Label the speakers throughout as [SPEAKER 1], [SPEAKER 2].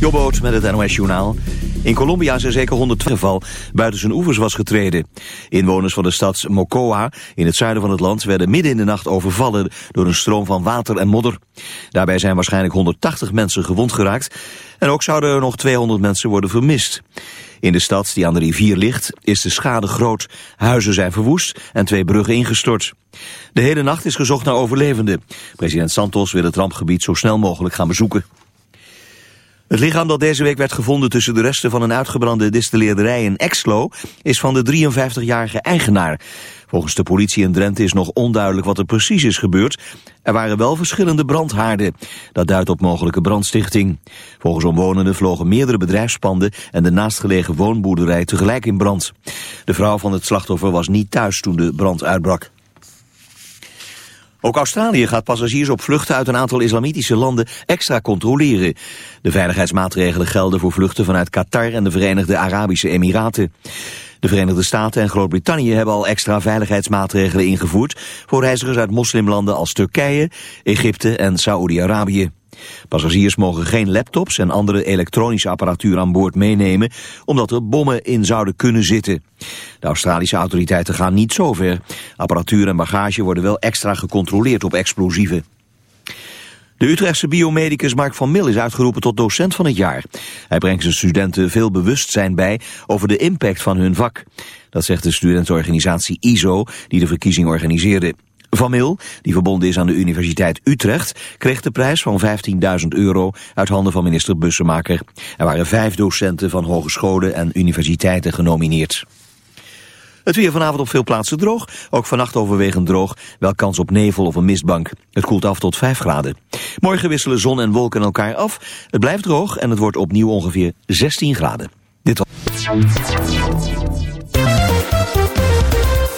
[SPEAKER 1] Jobboot met het NOS Journaal. In Colombia zijn zeker 100 geval buiten zijn oevers was getreden. Inwoners van de stad Mocoa in het zuiden van het land werden midden in de nacht overvallen door een stroom van water en modder. Daarbij zijn waarschijnlijk 180 mensen gewond geraakt en ook zouden er nog 200 mensen worden vermist. In de stad die aan de rivier ligt is de schade groot. Huizen zijn verwoest en twee bruggen ingestort. De hele nacht is gezocht naar overlevenden. President Santos wil het rampgebied zo snel mogelijk gaan bezoeken. Het lichaam dat deze week werd gevonden tussen de resten van een uitgebrande distilleerderij in Exlo is van de 53-jarige eigenaar. Volgens de politie in Drenthe is nog onduidelijk wat er precies is gebeurd. Er waren wel verschillende brandhaarden. Dat duidt op mogelijke brandstichting. Volgens omwonenden vlogen meerdere bedrijfspanden en de naastgelegen woonboerderij tegelijk in brand. De vrouw van het slachtoffer was niet thuis toen de brand uitbrak. Ook Australië gaat passagiers op vluchten uit een aantal islamitische landen extra controleren. De veiligheidsmaatregelen gelden voor vluchten vanuit Qatar en de Verenigde Arabische Emiraten. De Verenigde Staten en Groot-Brittannië hebben al extra veiligheidsmaatregelen ingevoerd voor reizigers uit moslimlanden als Turkije, Egypte en Saoedi-Arabië. Passagiers mogen geen laptops en andere elektronische apparatuur aan boord meenemen, omdat er bommen in zouden kunnen zitten. De Australische autoriteiten gaan niet zo ver. Apparatuur en bagage worden wel extra gecontroleerd op explosieven. De Utrechtse biomedicus Mark van Mil is uitgeroepen tot docent van het jaar. Hij brengt zijn studenten veel bewustzijn bij over de impact van hun vak. Dat zegt de studentenorganisatie ISO, die de verkiezing organiseerde. Van Mil, die verbonden is aan de Universiteit Utrecht, kreeg de prijs van 15.000 euro uit handen van minister Bussemaker. Er waren vijf docenten van hogescholen en universiteiten genomineerd. Het weer vanavond op veel plaatsen droog. Ook vannacht overwegend droog. Wel kans op nevel of een mistbank. Het koelt af tot 5 graden. Morgen wisselen zon en wolken elkaar af. Het blijft droog en het wordt opnieuw ongeveer 16 graden. Dit was...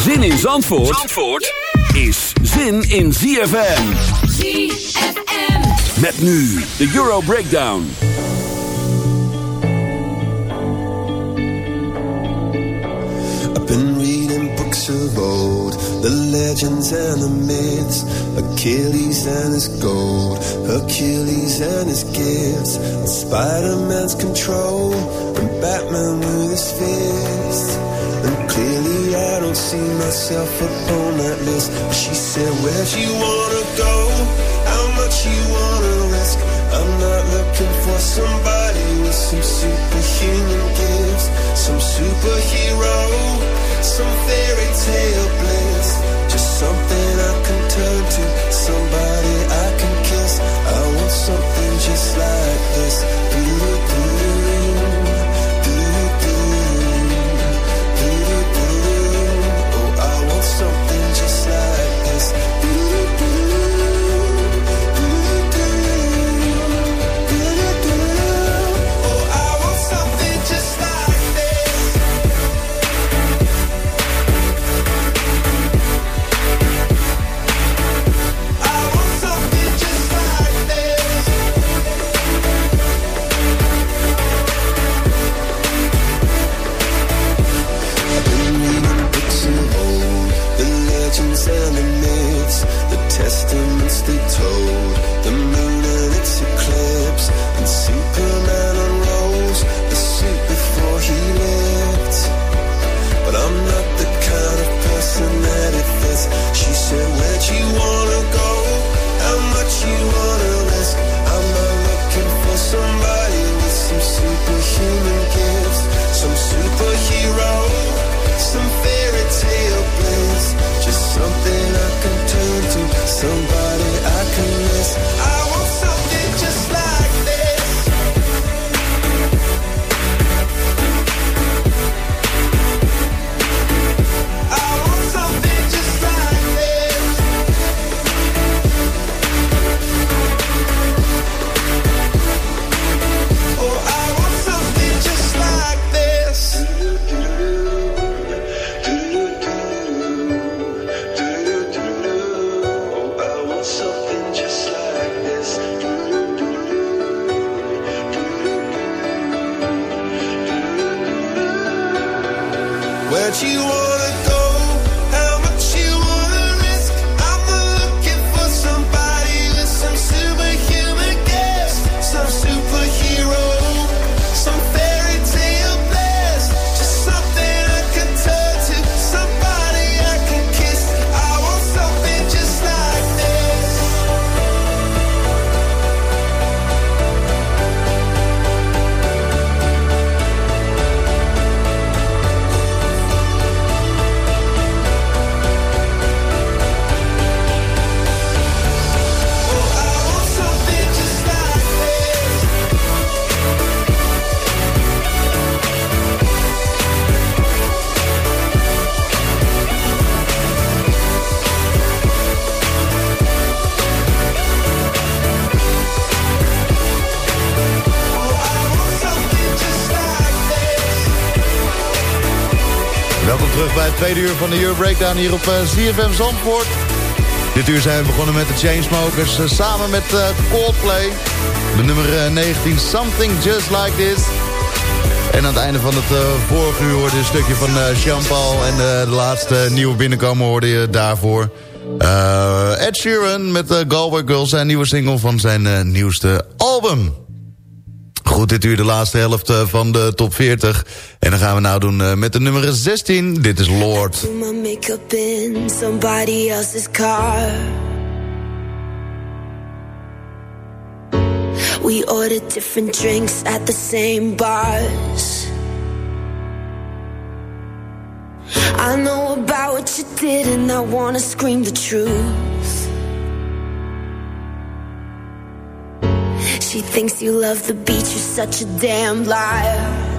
[SPEAKER 2] Zin in Zandvoort, is zin in ZFM.
[SPEAKER 3] ZFM.
[SPEAKER 2] Met nu de Euro Breakdown.
[SPEAKER 4] I've been reading books of old, the legends and the myths, Achilles and his gold, Hercules and his gifts, and Spider-Man's control, and Batman with his fists. And clearly I don't see myself upon that list. She said, where'd you wanna go? How much you wanna risk? I'm not looking for somebody you
[SPEAKER 5] van de Euro Breakdown hier op eh, ZFM Zandvoort. Dit uur zijn we begonnen met de Chainsmokers eh, samen met eh, Coldplay. De nummer eh, 19, Something Just Like This. En aan het einde van het eh, vorige uur hoorde je een stukje van eh Jean-Paul. En de laatste nieuwe binnenkomen hoorde je daarvoor. Ed Sheeran met uh, Galway Girls, zijn nieuwe single van zijn nieuwste album. Goed, dit uur de laatste helft van de top 40. Gaan we nou doen eh, met de nummer 16. Dit is Lord.
[SPEAKER 6] We ordered different drinks at the same bars. I know about what you did, and I wanna scream the truth. She thinks you love the beach, you're such a damn liar.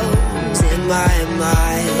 [SPEAKER 6] my mind.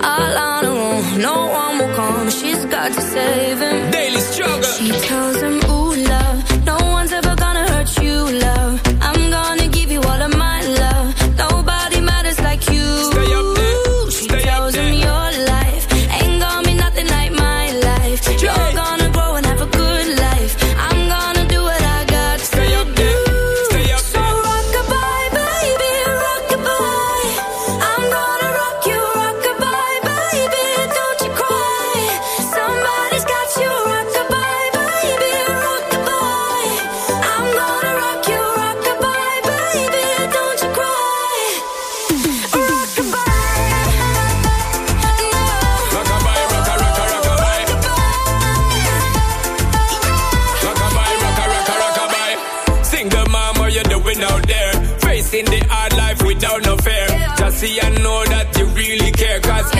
[SPEAKER 7] All on her own, no one will come. She's got to save him.
[SPEAKER 8] Daily struggle.
[SPEAKER 7] She tells him,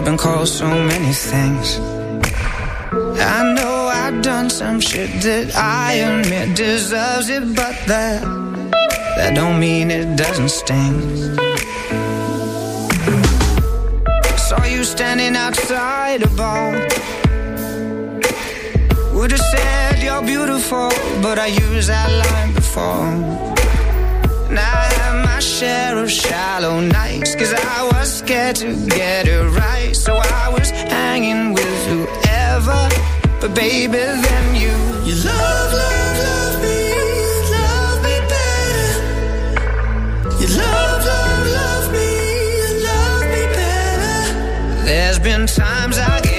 [SPEAKER 9] I've been called so many things. I know I've done some shit that I admit deserves it, but that that don't mean it doesn't sting. Saw you standing outside a bar. Would have said you're beautiful, but I used that line before. My share of shallow nights. Cause I was scared to get it right. So I was hanging with whoever. But baby, then you You love, love, love me Love me better. You love, love, love me Love me better. There's been times I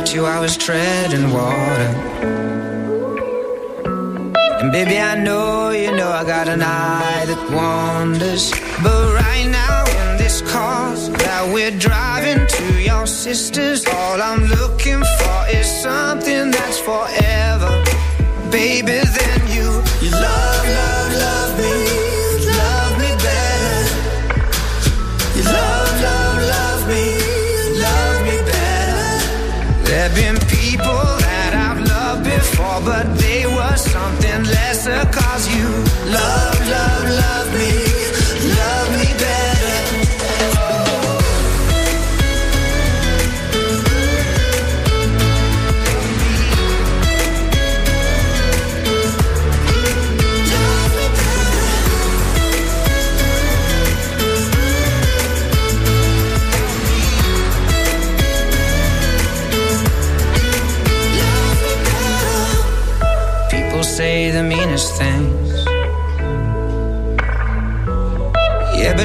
[SPEAKER 9] met you, I was treading water. And baby, I know you know I got an eye that wanders. But right now, in this car that we're driving to your sister's, all I'm looking for is something that's forever. Baby, then you, you love, love, love me, There've been people that I've loved before, but they were something lesser.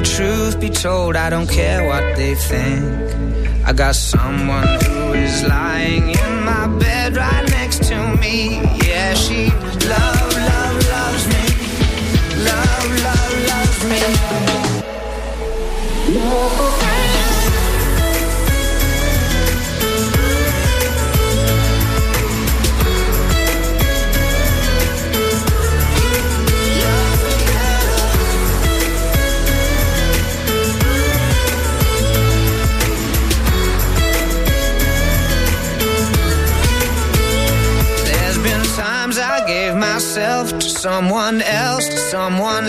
[SPEAKER 9] Truth be told, I don't care what they think. I got someone who is lying in my bed right next to me. Yeah, she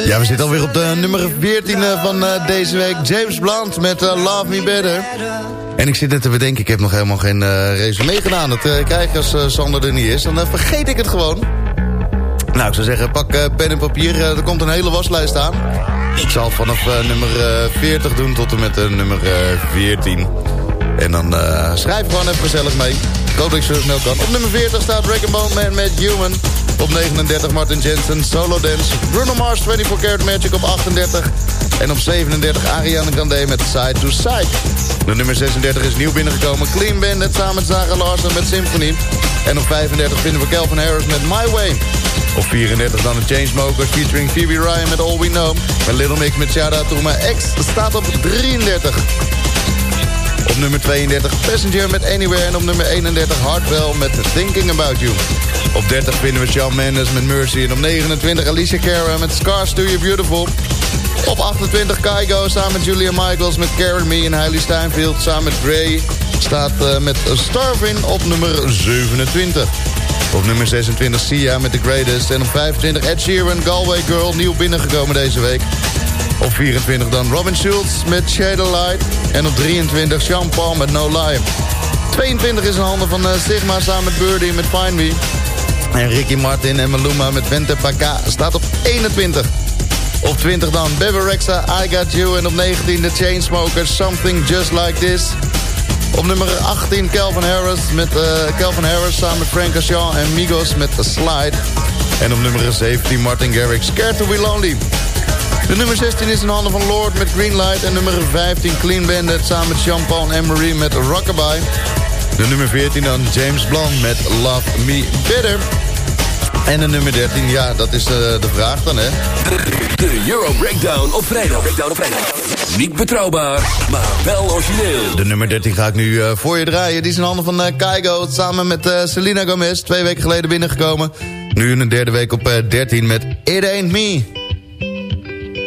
[SPEAKER 5] Ja, we zitten alweer op de nummer 14 van eh, deze week. James Blunt met eh, Love Me Better. En ik zit net te bedenken, ik heb nog helemaal geen eh resume gedaan. Dat eh, krijg je als eh, Sander er niet is. Dan vergeet ik het gewoon. Nou, ik zou zeggen, pak pen en papier. er komt een hele waslijst aan. Ik zal vanaf nummer eh, 40 doen tot en met nummer eh, 14. En dan schrijf gewoon even gezellig mee. Ik hoop dat ik. Op nummer 40 staat Break Bone Man met Human. Op 39 Martin Jensen, Solo Dance. Bruno Mars, 24 Karat Magic op 38. En op 37 Ariana Grande met Side to Side. De nummer 36 is nieuw binnengekomen. Clean Bandit samen met Zara Larsen met Symphony. En op 35 vinden we Calvin Harris met My Way. Op 34 dan de Chainsmokers featuring Phoebe Ryan met All We Know. En Little Mix met Shout Out To My Ex staat op 33. Op nummer 32 Passenger met Anywhere. En op nummer 31 Hardwell met Thinking About You. Op 30 vinden we Shawn Mendes met Mercy. En op 29 Alicia Cara met Scars To You Beautiful. Op 28 Kygo samen met Julia Michaels met Carry Me. En Hailey Steinfeld samen met Grey staat eh, met Starvin op nummer 27. Op nummer 26 Sia met The Greatest. En op 25 Ed Sheeran, Galway Girl, nieuw binnengekomen deze week. Op 24 dan Robin Schulz met Shadow Light. En op 23 Sean Paul met No Lie. 22 is in handen van eh, Sigma samen met Birdie met Find Me. En Ricky Martin en Maluma met Vente Paka staat op 21. Op 20 dan Bebe Rexha, I Got You. En op 19 de Chainsmokers, Something Just Like This. Op nummer 18 Calvin Harris met eh, Calvin Harris samen met Frank Ocean en Migos met The Slide. En op nummer 17 Martin Garrix, Scared to Be Lonely. De nummer 16 is in handen van Lord met Greenlight. En nummer 15 Clean Bandit samen met Jean-Paul en Marie met Rockabye. De nummer 14 dan James Blunt met Love Me Better. En de nummer 13, ja, dat is eh, de vraag dan, hè.
[SPEAKER 2] De Euro Breakdown op vrijdag. Breakdown op vrijdag. Niet betrouwbaar, maar wel origineel.
[SPEAKER 5] De nummer 13 ga ik nu eh, voor je draaien. Die is in handen van eh Kaigo samen met Selena Gomez. Twee weken geleden binnengekomen. Nu in de derde week op eh, 13 met It Ain't Me.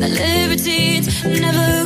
[SPEAKER 7] the libertines never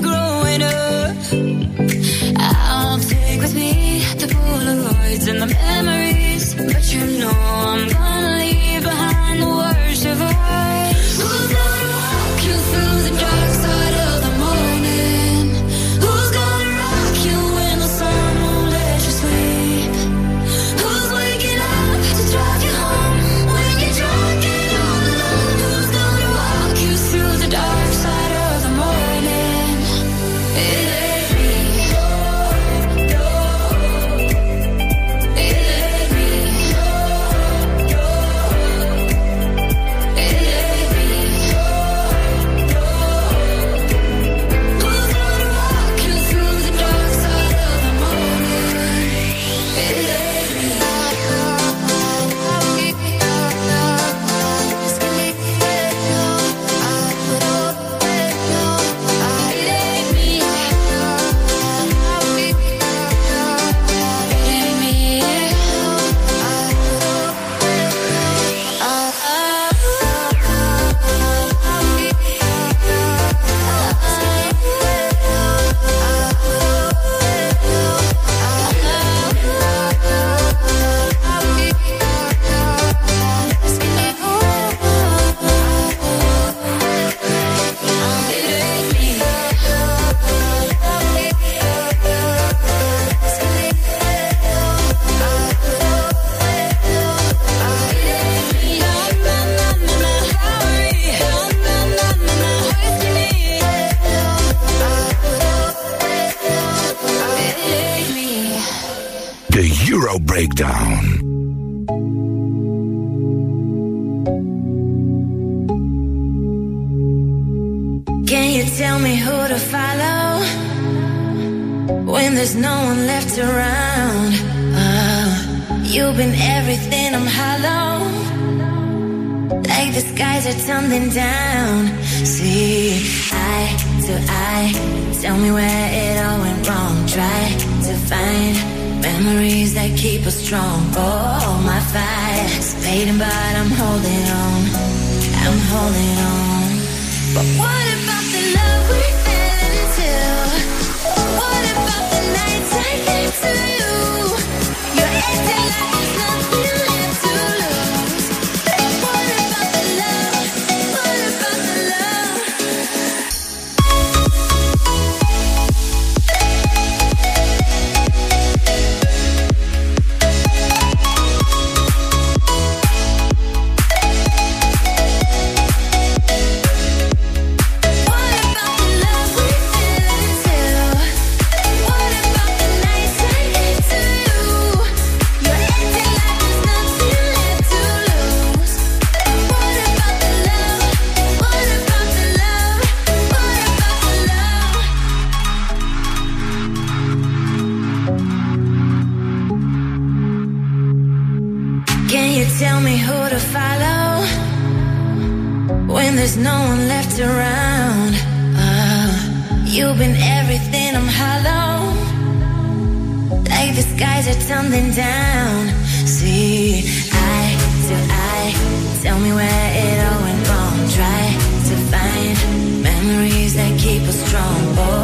[SPEAKER 10] breakdown.
[SPEAKER 7] Can you tell me who to follow when there's no one left around? Oh, you've been everything, I'm hollow. Like the skies are tumbling down. See, eye to eye, tell me where it all went wrong. Try to find Memories that keep us strong. Oh, my fire's fading, but I'm holding on. I'm holding on. But what? as you're tumbling down. See, eye to eye, tell me where it all went wrong. Try to find memories that keep us strong. Oh.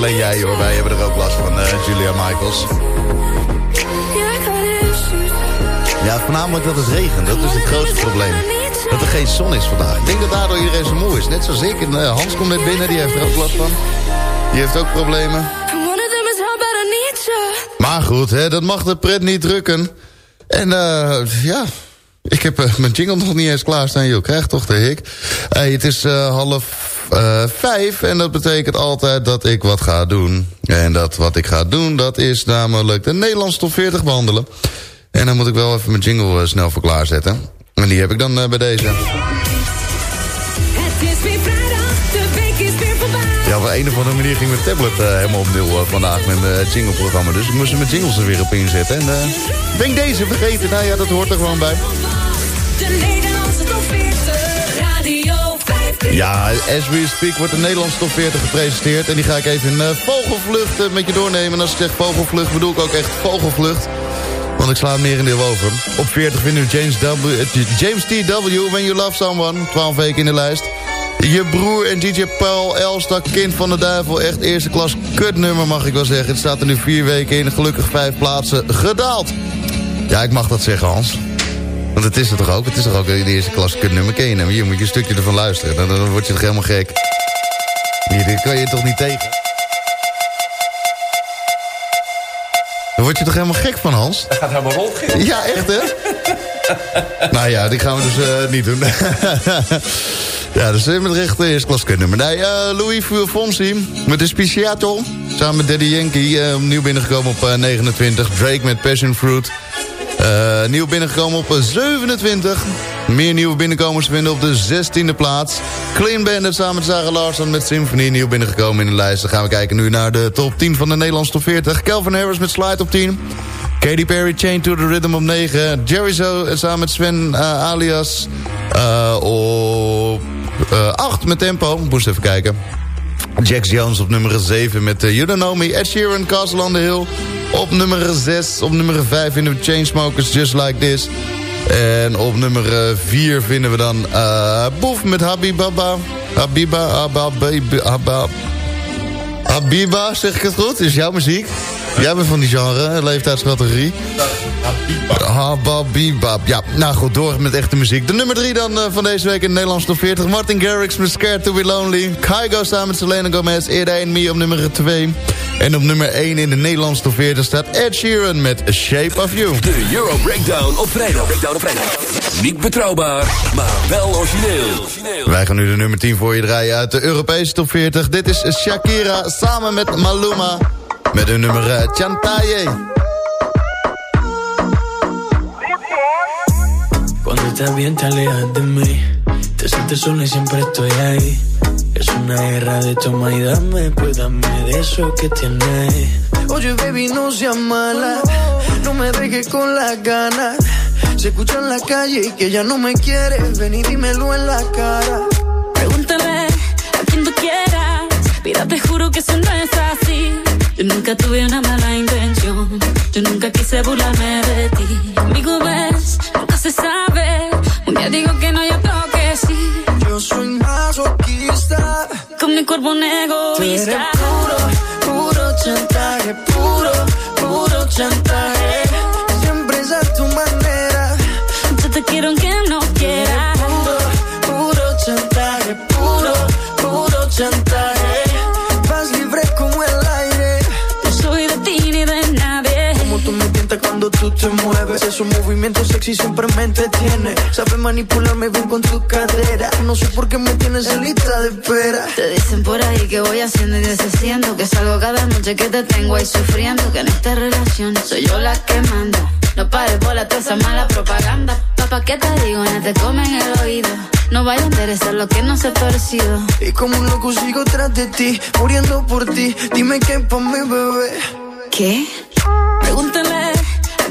[SPEAKER 5] alleen jij hoor, wij hebben er ook last van, eh, Julia Michaels. Ja, voornamelijk dat het regent, dat is het grootste probleem. Dat er geen zon is vandaag. Ik denk dat daardoor iedereen zo moe is. Net zoals ik. Eh, Hans komt net binnen, die heeft er ook last van. Die heeft ook problemen. Maar goed, hè, dat mag de pret niet drukken. En eh ja, ik heb mijn jingle nog niet eens klaarstaan. Je krijgt toch de hik. Het is half eh, vijf en dat betekent altijd dat ik wat ga doen. En dat wat ik ga doen, dat is namelijk de Nederlandse top 40 behandelen. En dan moet ik wel even mijn jingle eh, snel voor klaarzetten. En die heb ik dan eh, bij deze. Ja, op een of andere manier ging mijn tablet helemaal opnieuw vandaag met mijn uh, jingleprogramma. Dus ik moest mijn jingles er weer op inzetten. En ben ik deze vergeten? Nou ja, dat hoort er gewoon bij. Ja, as we speak wordt de Nederlandse top 40 gepresenteerd. En die ga ik even in eh, vogelvlucht met je doornemen. En als ik zeg vogelvlucht bedoel ik ook echt vogelvlucht. Want ik sla hem merendeel over. Op 40 vinden we James, w, eh, James T.W. When You Love Someone. 12 weken in de lijst. Je broer en DJ Paul Elstak, kind van de duivel. Echt eerste klas kutnummer mag ik wel zeggen. Het staat er nu vier weken in. Gelukkig vijf plaatsen gedaald. Ja, ik mag dat zeggen Hans. Want het is het toch ook? Het is toch ook de eerste klas kutnummer. Ken je hem? Hier moet je een stukje ervan luisteren. Dan, dan word je toch helemaal gek. Hier, dit kan je toch niet tegen? Dan word je toch helemaal gek van, Hans?
[SPEAKER 11] Dat gaat helemaal rond.
[SPEAKER 5] Ja, echt, hè? nou ja, die gaan we dus eh, niet doen. ja, dus met recht eerste klas kutnummer. Nee, eh, Louis Fonsi met de Speciato. Samen met Daddy Yankee. eh, nieuw binnengekomen op eh, 29. Drake met Passion Fruit. Eh, nieuw binnengekomen op eh, 27. Meer nieuwe binnenkomers vinden op de 16e plaats. Clean Bandit samen met Sarah Larson met Symphony. Nieuw binnengekomen in de lijst. Dan gaan we kijken nu naar de top 10 van de Nederlandse top 40. Calvin Harris met Slide op 10. Katy Perry, Chain to the Rhythm op 9. Jerry Zo eh, samen met Sven eh, alias eh, op 8 met Tempo. Moest even kijken. Jax Jones op nummer 7 met uh, You Don't Know Me. Ed Sheeran, Castle on the Hill op nummer 6. Op nummer 5 vinden we Chainsmokers, Just Like This. En op nummer 4 vinden we dan uh, Boef met Habibaba. Habiba, Habiba, Habiba, zeg ik het goed? Is jouw muziek? Jij bent van die genre, leeftijdscategorie. Hababibab. Ja, nou goed, door met echte muziek. De nummer 3 dan eh, van deze week in de Nederlandse top 40. Martin Garrix met Scared to be Lonely. Kygo samen met Selena Gomez. Eerder en Me op nummer 2. En op nummer 1 in de Nederlandse top 40 staat Ed Sheeran met A Shape of You.
[SPEAKER 2] De Euro Breakdown op vrijdag. Breakdown op vrijdag. Niet betrouwbaar, maar wel origineel.
[SPEAKER 5] Wij gaan nu de nummer 10 voor je draaien uit de Europese top 40. Dit is Shakira samen met Maluma. Met hun nummer eh, Chantaye.
[SPEAKER 11] Cuando estás bien te alejas de mí Te sientes sola y siempre estoy ahí Es una guerra de toma y dame Pues dame de eso que tienes
[SPEAKER 12] Oye, baby, no seas mala. No me dejes con las ganas. Se escucha en la calle y que ya no me quieres. Ven y dímelo en la cara.
[SPEAKER 7] Pregúntale a quien tú quieras. Mira, te juro que eso no es así. Yo nunca tuve una mala intención. Yo nunca quise burlarme de ti. Amigo, ves, nunca se sabe. Un día digo que no, y otro que sí.
[SPEAKER 12] Yo soy masoquista.
[SPEAKER 7] Con mi cuerpo un
[SPEAKER 12] Tú eres
[SPEAKER 7] egoísta.
[SPEAKER 12] puro, puro chantaje. Puro, puro chantaje. Siempre es a tu manera.
[SPEAKER 7] Yo te quiero aunque no quiera.
[SPEAKER 12] Puro, puro chantaje. Puro, puro chantaje. Tú te mueves. Esos movimientos sexy siempre me entretiene. Sabes manipularme bien con tu cadera. No sé por qué me tienes en lista de espera.
[SPEAKER 7] Te dicen por ahí que voy haciendo y deshaciendo Que salgo cada noche que te tengo ahí sufriendo Que en esta relación soy yo la que manda No pares por la toda esa mala propaganda Papá, ¿qué te digo? No te comen el oído No vaya a interesar lo que no se ha torcido
[SPEAKER 12] Y como un loco sigo tras de ti, muriendo por ti. Dime qué pa' mi bebé.
[SPEAKER 7] ¿Qué? Pregúntale a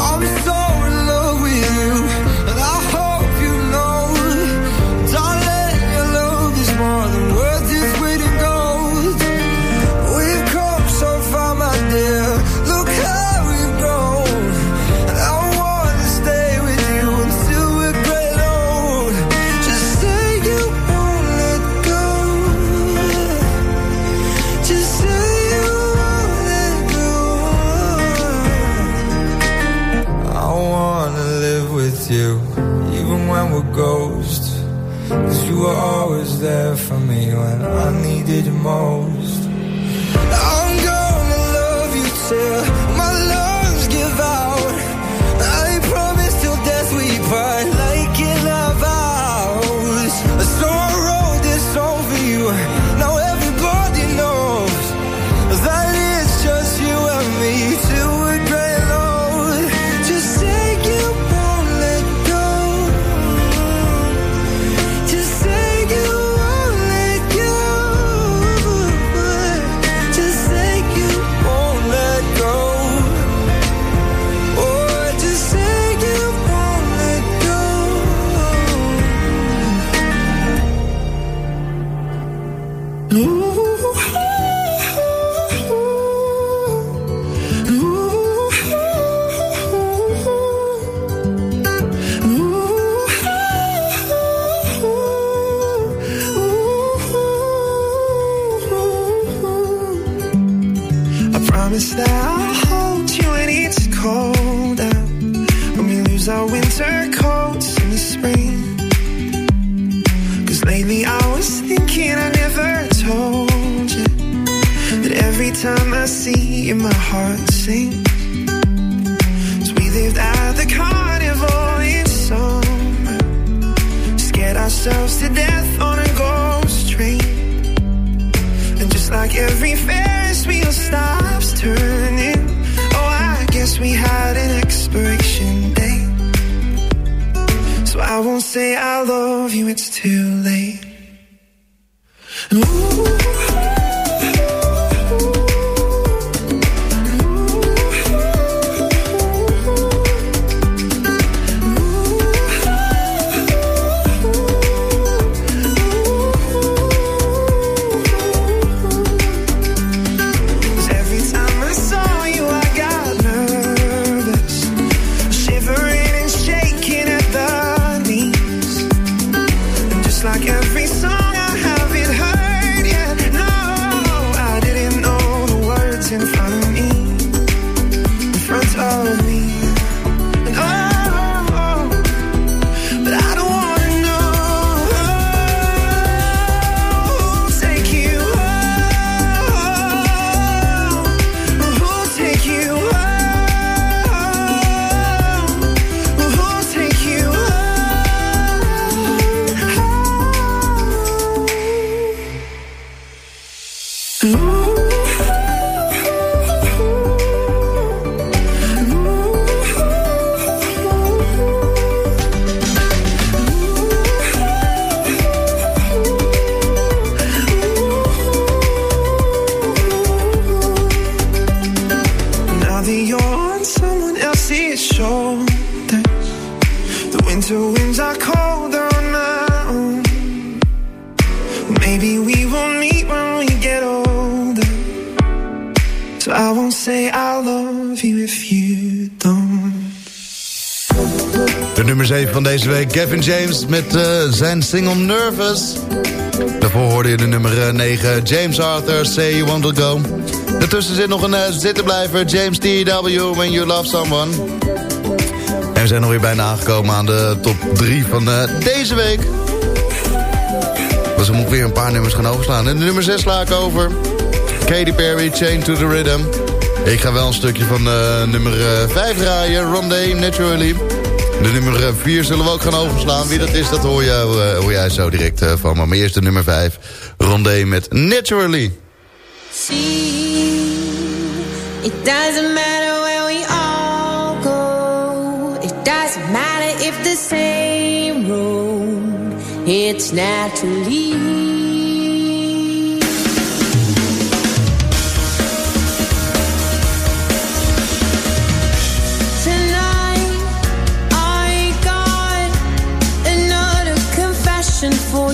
[SPEAKER 13] always were always there for me when I needed most.
[SPEAKER 5] Van deze week, Gavin James met eh, zijn single Nervous. Daarvoor hoorde je de nummer 9, James Arthur, Say You Want To Go. Daartussen zit nog een uh, zittenblijver, James T.W. When You Love Someone. En we zijn alweer bijna aangekomen aan de top 3 van deze week. Dus we moeten weer een paar nummers gaan overslaan. En de nummer 6 sla ik over. Katy Perry, Chain to the Rhythm. Ik ga wel een stukje van eh, nummer 5 draaien, Rondé, Naturally. De nummer 4 zullen we ook gaan overslaan. Wie dat is, dat hoor, jou, eh, hoor jij zo direct eh, van me. Maar eerst de nummer 5, Rondé met Naturally.
[SPEAKER 6] See, it doesn't matter where we all go. It doesn't matter if the same road. It's naturally.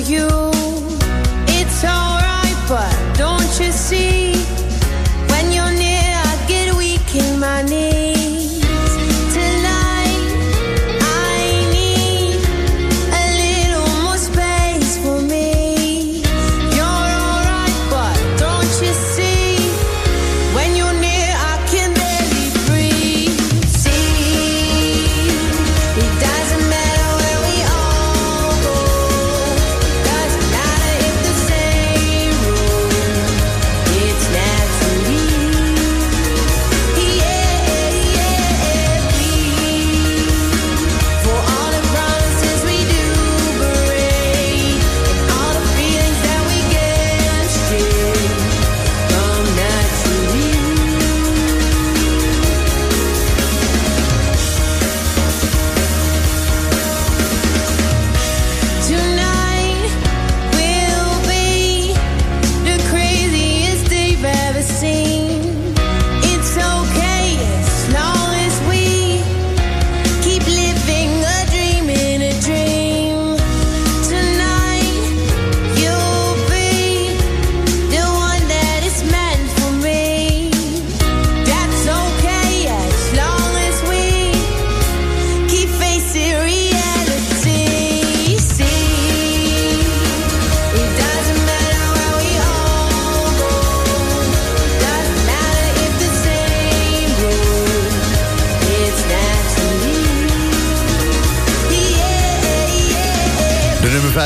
[SPEAKER 6] You.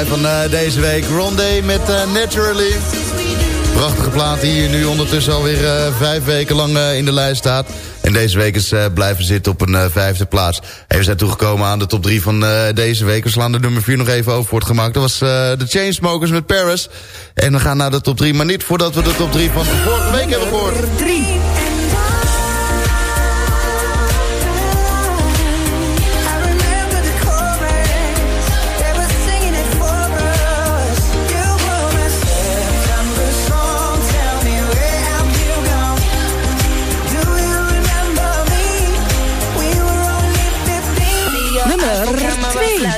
[SPEAKER 6] Yeah.
[SPEAKER 5] De nummer 5 van eh, deze week, Rondé met eh, Naturally. Prachtige plaat die hier nu ondertussen alweer uh, vijf weken lang in de lijst staat. En deze week is blijven zitten op een vijfde plaats. En we zijn toegekomen aan de top 3 van deze week. We slaan de nummer 4 nog even over wordt gemaakt. Dat was de Chainsmokers met Paris. En we gaan naar de top 3, maar niet voordat we de top 3 van vorige week hebben gehoord.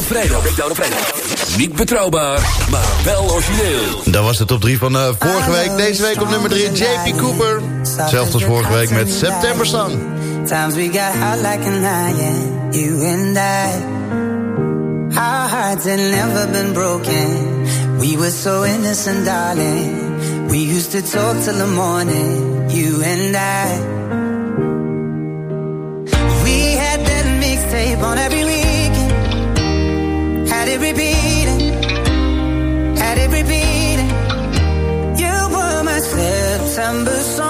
[SPEAKER 2] Op vrijdag. Breakdown op vrijdag. Niet betrouwbaar, maar wel origineel.
[SPEAKER 5] Dat was de top 3 van uh, vorige week. Deze week op nummer 3 JP Cooper. Zelfs als vorige week met September Sun.
[SPEAKER 9] Times we got hot like an iron, you and I. Our hearts had never been broken. We were so innocent, darling. We used to talk till the morning, you and I. We had that mixtape on every September song,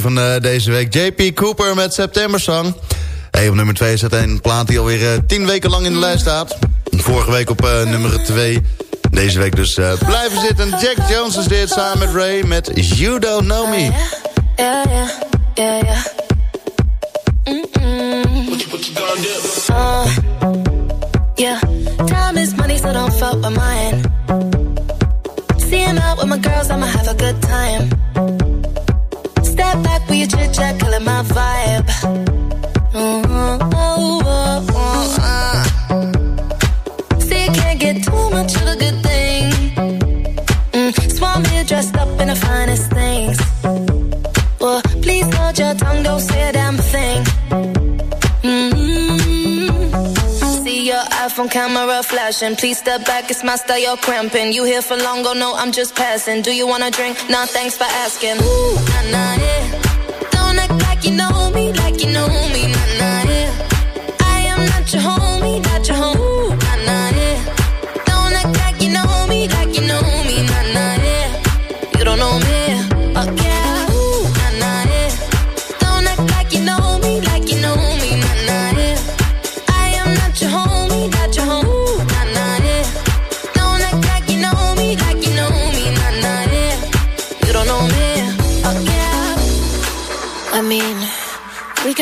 [SPEAKER 5] 3 van eh, deze week, JP Cooper met September Song. Hey, op nummer 2 staat een plaat die alweer eh, 10 weken lang in de lijst staat. Vorige week op eh, nummer 2. Deze week dus eh, blijven zitten. Jack Jones is dit samen met Ray met You Don't Know Me.
[SPEAKER 7] Gonna do? Uh, yeah, time is money, so don't fuck with mine. Seeing out with my girls, I'ma have a good time. My vibe. Mm-hmm. Oh, oh, oh, uh. See, you can't get too much of a good thing. Mm, swan me dressed up in the finest things. Well, please hold your tongue, don't say a damn thing. Mm-hmm. See your iPhone camera flashing. Please step back, it's my style, you're cramping. You here for long, go no, I'm just passing. Do you wanna drink? Nah, thanks for asking. Ooh, nah, nah, yeah. You know me, like you know me, nah, nah, yeah.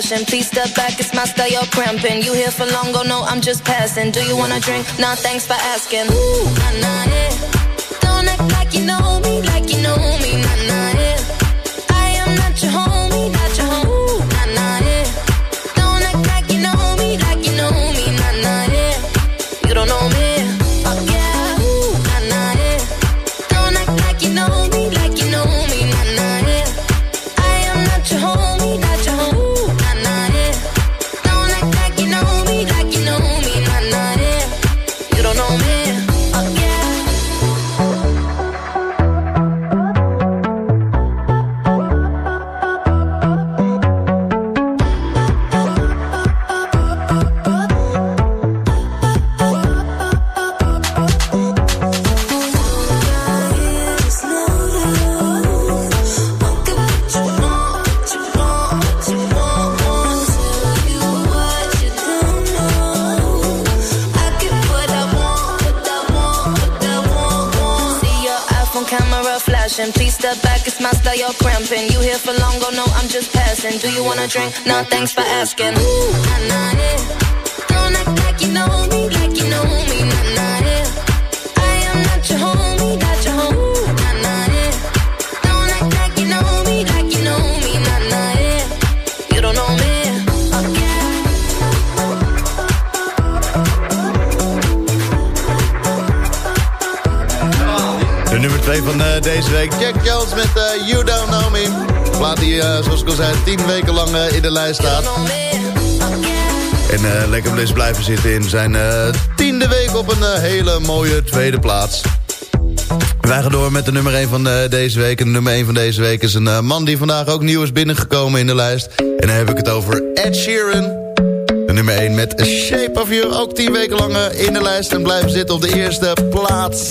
[SPEAKER 7] Please step back, it's my style, you're cramping. You here for long, go no, I'm just passing. Do you wanna drink? Nah, thanks for asking. Ooh, nah, nah, yeah. Drink? Nah, thanks for asking. Ooh, nah, nah, yeah. Don't act like you know me, like you know me, nah, nah, yeah. I am not your homie, not your homie. Ooh, nah, nah, yeah. Don't act like you know me, like you know me, nah, nah, yeah. You don't know me, okay.
[SPEAKER 5] De nummer 2 van eh, deze week, Jack Jones met eh, You Don't Know Me. Plaat die, eh, zoals ik al zei, 10 weken lang eh, in de lijst staat. En eh, lekker dus blijven zitten in zijn eh, tiende week op een hele mooie tweede plaats. Wij gaan door met de nummer 1 van deze week. En de nummer 1 van deze week is een man die vandaag ook nieuw is binnengekomen in de lijst. En dan heb ik het over Ed Sheeran. De nummer 1 met A Shape of You. Ook 10 weken lang in de lijst en blijven zitten op de eerste plaats.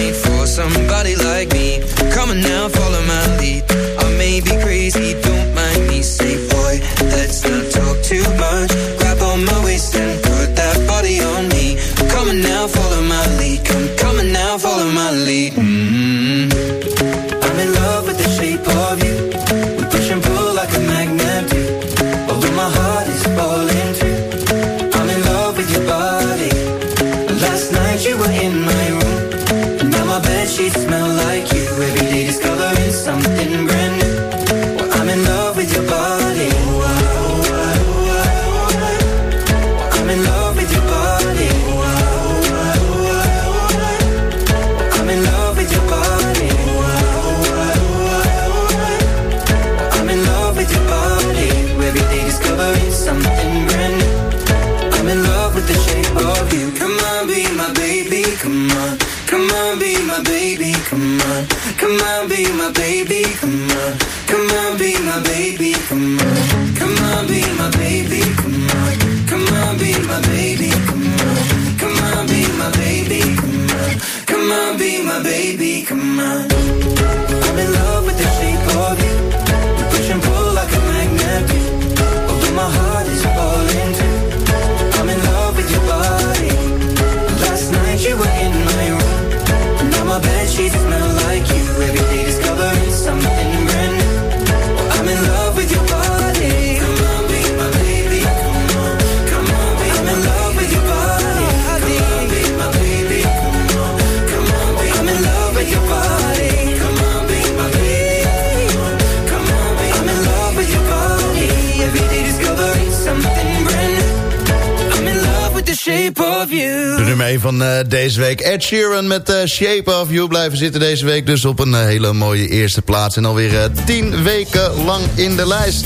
[SPEAKER 5] De nummer 1 van eh, deze week. Ed Sheeran met eh, Shape of You blijven zitten deze week. Dus op een eh, hele mooie eerste plaats. En alweer eh, 10 weken lang in de lijst.